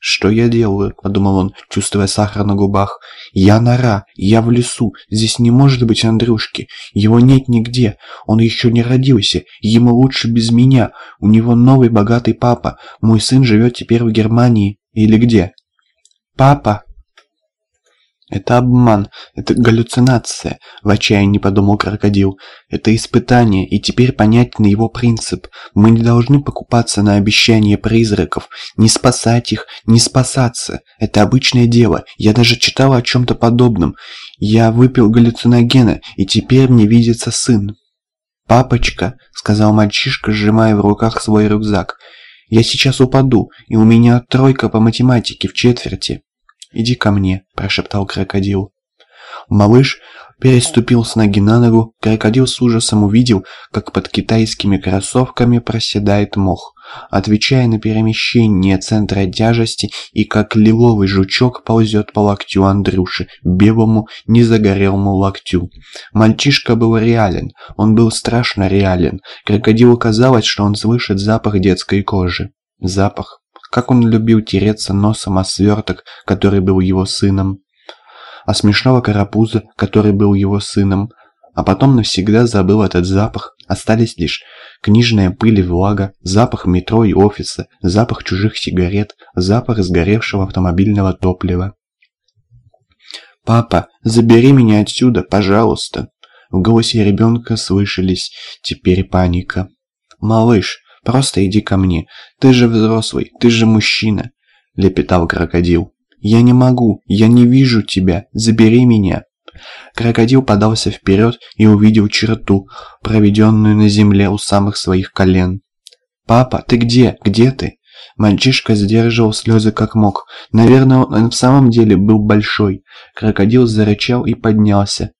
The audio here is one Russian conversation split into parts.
«Что я делаю?» – подумал он, чувствуя сахар на губах. «Я нора, я в лесу, здесь не может быть Андрюшки, его нет нигде, он еще не родился, ему лучше без меня, у него новый богатый папа, мой сын живет теперь в Германии, или где?» «Папа!» «Это обман, это галлюцинация», — в отчаянии подумал крокодил. «Это испытание, и теперь понятен его принцип. Мы не должны покупаться на обещания призраков, не спасать их, не спасаться. Это обычное дело, я даже читал о чем-то подобном. Я выпил галлюциногена, и теперь мне видится сын». «Папочка», — сказал мальчишка, сжимая в руках свой рюкзак, — «я сейчас упаду, и у меня тройка по математике в четверти». «Иди ко мне», – прошептал крокодил. Малыш переступил с ноги на ногу, крокодил с ужасом увидел, как под китайскими кроссовками проседает мох, отвечая на перемещение центра тяжести и как лиловый жучок ползет по локтю Андрюши, белому, незагорелому локтю. Мальчишка был реален, он был страшно реален, крокодилу казалось, что он слышит запах детской кожи. Запах как он любил тереться носом о сверток, который был его сыном, о смешного карапуза, который был его сыном, а потом навсегда забыл этот запах, остались лишь книжная пыль и влага, запах метро и офиса, запах чужих сигарет, запах сгоревшего автомобильного топлива. «Папа, забери меня отсюда, пожалуйста!» В голосе ребенка слышались теперь паника. «Малыш, Просто иди ко мне. Ты же взрослый, ты же мужчина», — лепетал крокодил. «Я не могу, я не вижу тебя, забери меня». Крокодил подался вперед и увидел черту, проведенную на земле у самых своих колен. «Папа, ты где? Где ты?» Мальчишка сдерживал слезы как мог. Наверное, он в самом деле был большой. Крокодил зарычал и поднялся.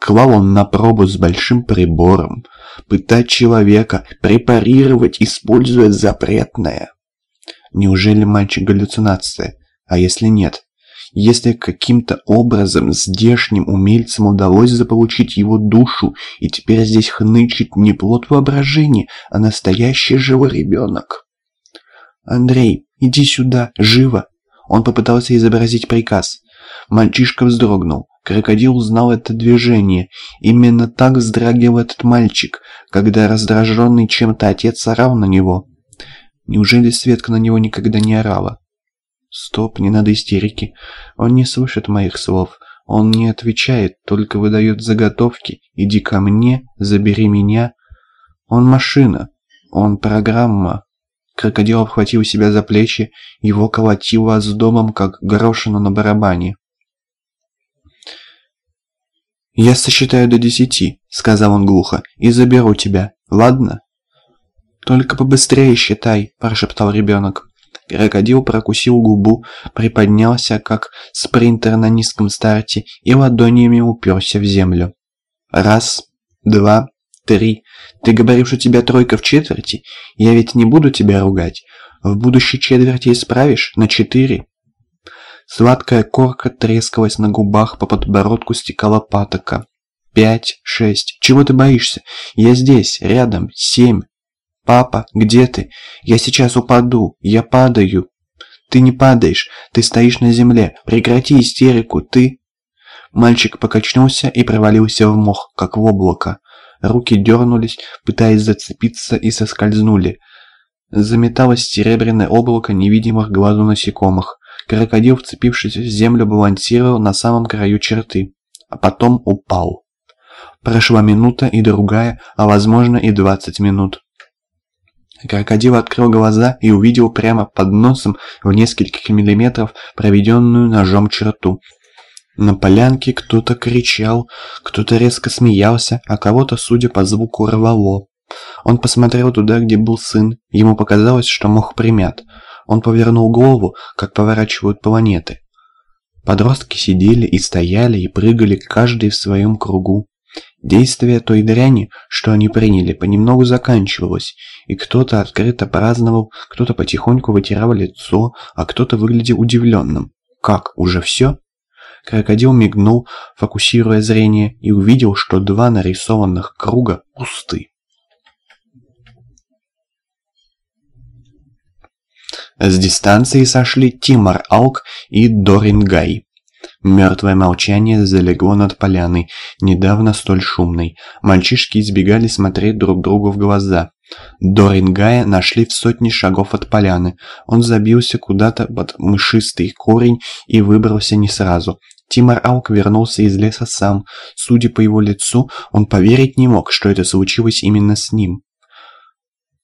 Клал он на пробу с большим прибором. Пытать человека, препарировать, используя запретное. Неужели мальчик галлюцинация? А если нет? Если каким-то образом здешним умельцам удалось заполучить его душу, и теперь здесь хнычет не плод воображения, а настоящий живой ребенок. «Андрей, иди сюда, живо!» Он попытался изобразить приказ. Мальчишка вздрогнул. Крокодил узнал это движение. Именно так вздрагивал этот мальчик, когда раздраженный чем-то отец орал на него. Неужели Светка на него никогда не орала? Стоп, не надо истерики. Он не слышит моих слов. Он не отвечает, только выдает заготовки. Иди ко мне, забери меня. Он машина. Он программа. Крокодил обхватил себя за плечи, его колотило с домом, как горошину на барабане. «Я сосчитаю до десяти», — сказал он глухо, — «и заберу тебя, ладно?» «Только побыстрее считай», — прошептал ребенок. Крокодил прокусил губу, приподнялся, как спринтер на низком старте, и ладонями уперся в землю. «Раз, два, три. Ты говоришь, у тебя тройка в четверти? Я ведь не буду тебя ругать. В будущей четверти исправишь на четыре. Сладкая корка трескалась на губах, по подбородку стекала патока. Пять, шесть. Чего ты боишься? Я здесь, рядом. Семь. Папа, где ты? Я сейчас упаду. Я падаю. Ты не падаешь. Ты стоишь на земле. Прекрати истерику. Ты... Мальчик покачнулся и провалился в мох, как в облако. Руки дернулись, пытаясь зацепиться, и соскользнули. Заметалось серебряное облако невидимых глазу насекомых. Крокодил, вцепившись в землю, балансировал на самом краю черты, а потом упал. Прошла минута и другая, а возможно и двадцать минут. Крокодил открыл глаза и увидел прямо под носом в нескольких миллиметров проведенную ножом черту. На полянке кто-то кричал, кто-то резко смеялся, а кого-то, судя по звуку, рвало. Он посмотрел туда, где был сын. Ему показалось, что мох примят. Он повернул голову, как поворачивают планеты. Подростки сидели и стояли и прыгали каждый в своем кругу. Действие той дряни, что они приняли, понемногу заканчивалось, и кто-то открыто праздновал, кто-то потихоньку вытирал лицо, а кто-то выглядел удивленным. «Как, уже все?» Крокодил мигнул, фокусируя зрение, и увидел, что два нарисованных круга пусты. С дистанции сошли Тимар Алк и Дорингай. Мертвое молчание залегло над поляной, недавно столь шумной. Мальчишки избегали смотреть друг другу в глаза. Дорингая нашли в сотне шагов от поляны. Он забился куда-то под мышистый корень и выбрался не сразу. Тимар Аук вернулся из леса сам. Судя по его лицу, он поверить не мог, что это случилось именно с ним.